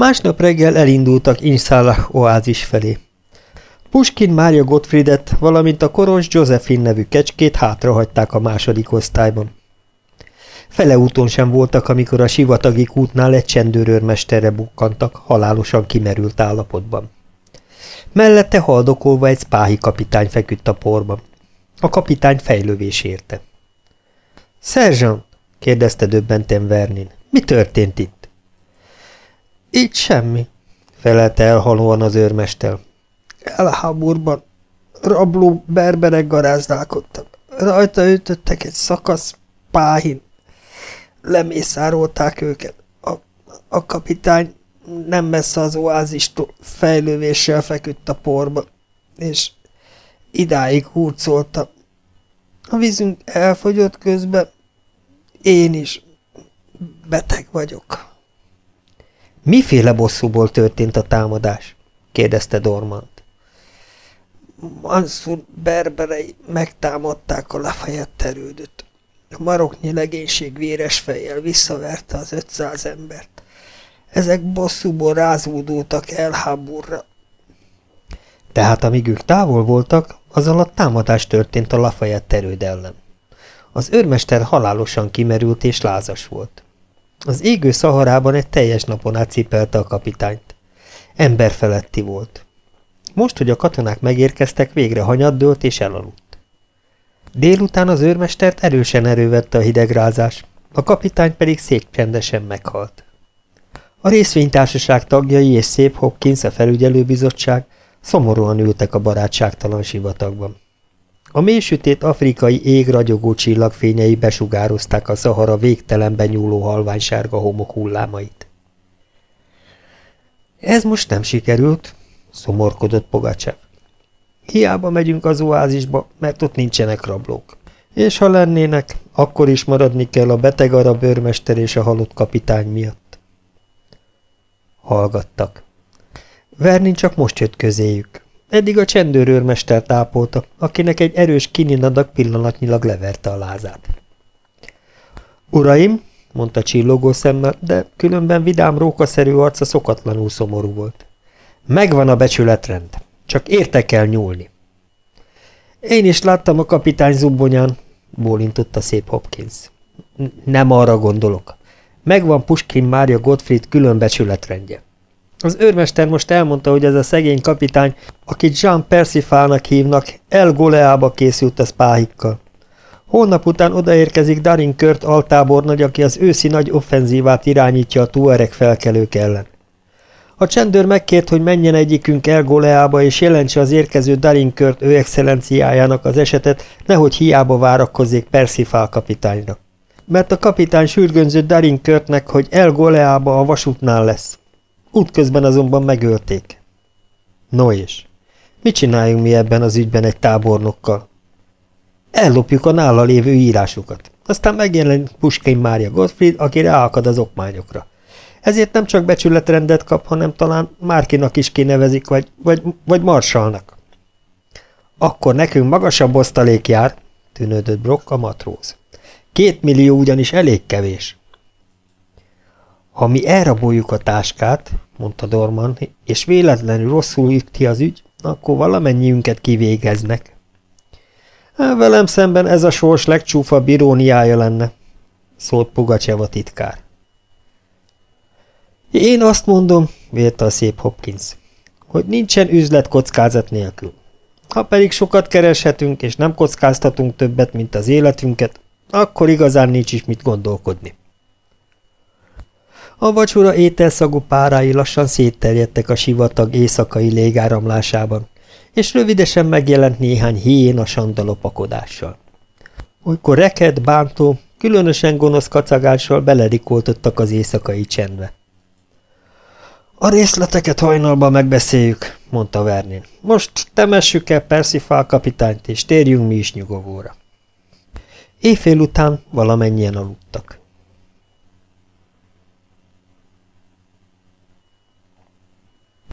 Másnap reggel elindultak Inszálah oázis felé. Puskin Mária Gottfriedet, valamint a koros Josephine nevű kecskét hátrahagyták a második osztályban. Fele úton sem voltak, amikor a sivatagi kútnál egy csendőrőrmesterre bukkantak, halálosan kimerült állapotban. Mellette haldokolva egy spáhi kapitány feküdt a porban. A kapitány fejlővés érte. – Szerzsant! – kérdezte döbbenten Vernin. – Mi történt itt? – Itt semmi – felelte elhalóan az őrmester. – Elháborban rabló berberek garázdálkodtak. Rajta ütöttek egy szakasz páhin. Lemészárolták őket. A, a kapitány nem messze az oázistól fejlővéssel feküdt a porba, és idáig hurcoltam. A vízünk elfogyott közben, én is beteg vagyok. Miféle bosszúból történt a támadás? kérdezte Dormant. Mansur berberei megtámadták a Lafayette erődöt. A maroknyi legénység véres fejjel visszaverte az ötszáz embert. Ezek bosszúból rázódultak el háborra. Tehát amíg ők távol voltak, az alatt támadás történt a Lafayette erőd ellen. Az őrmester halálosan kimerült és lázas volt. Az égő szaharában egy teljes napon át a kapitányt. Emberfeletti volt. Most, hogy a katonák megérkeztek, végre hanyat dőlt és elaludt. Délután az őrmestert erősen erővette a hidegrázás, a kapitány pedig csendesen meghalt. A részvénytársaság tagjai és Szép Hopkins a felügyelőbizottság szomorúan ültek a barátságtalan sivatagban. A mélysütét afrikai ég ragyogó csillagfényei besugározták a Szahara végtelenben nyúló halványsárga homok hullámait. Ez most nem sikerült, szomorkodott Pogacsev. Hiába megyünk az oázisba, mert ott nincsenek rablók. És ha lennének, akkor is maradni kell a beteg arab őrmester és a halott kapitány miatt. Hallgattak. Vernin csak most jött közéjük. Eddig a csendőrőrmester tápolta, akinek egy erős kininadag pillanatnyilag leverte a lázát. Uraim, mondta csillogó szemmel, de különben vidám rókaszerű arca szokatlanul szomorú volt. Megvan a becsületrend, csak értek el nyúlni. Én is láttam a kapitány zubbonyán, bólintotta szép Hopkins. Nem arra gondolok. Megvan Puskin Mária Gottfried külön becsületrendje. Az őrmester most elmondta, hogy ez a szegény kapitány, akit Jean Persifálnak hívnak, El Goleába készült a spáhikkal. Holnap után odaérkezik Darin Kört altábornagy, aki az őszi nagy offenzívát irányítja a tuareg felkelők ellen. A csendőr megkért, hogy menjen egyikünk El Goleába, és jelentse az érkező Darin Kört ő excellenciájának az esetet, nehogy hiába várakozzék Persifál kapitányra. Mert a kapitány sürgönzött Darin Körtnek, hogy El Goleába a vasútnál lesz. Útközben azonban megölték. No és? Mit csináljunk mi ebben az ügyben egy tábornokkal? Ellopjuk a nála lévő írásukat. Aztán megjelenik Puskin Mária Gottfried, aki ráakad az okmányokra. Ezért nem csak becsületrendet kap, hanem talán Márkinak is kinevezik, vagy, vagy, vagy Marsalnak. Akkor nekünk magasabb osztalék jár, tűnődött Brock a matróz. Két millió ugyanis elég kevés. Ha mi elraboljuk a táskát, mondta Dorman, és véletlenül rosszul üti az ügy, akkor valamennyiünket kivégeznek. Velem szemben ez a sors legcsúfabb iróniája lenne, szólt Pugacseva titkár. Én azt mondom, vérte a szép Hopkins, hogy nincsen üzlet kockázat nélkül. Ha pedig sokat kereshetünk, és nem kockáztatunk többet, mint az életünket, akkor igazán nincs is mit gondolkodni. A vacsora ételszagú párái lassan szétterjedtek a sivatag éjszakai légáramlásában, és rövidesen megjelent néhány hién a sandalopakodással. Olykor reked, bántó, különösen gonosz kacagással beledikoltottak az éjszakai csendbe. A részleteket hajnalban megbeszéljük, mondta Vernin. Most temessük el Persifál kapitányt, és térjünk mi is nyugovóra. Éjfél után valamennyien aludtak.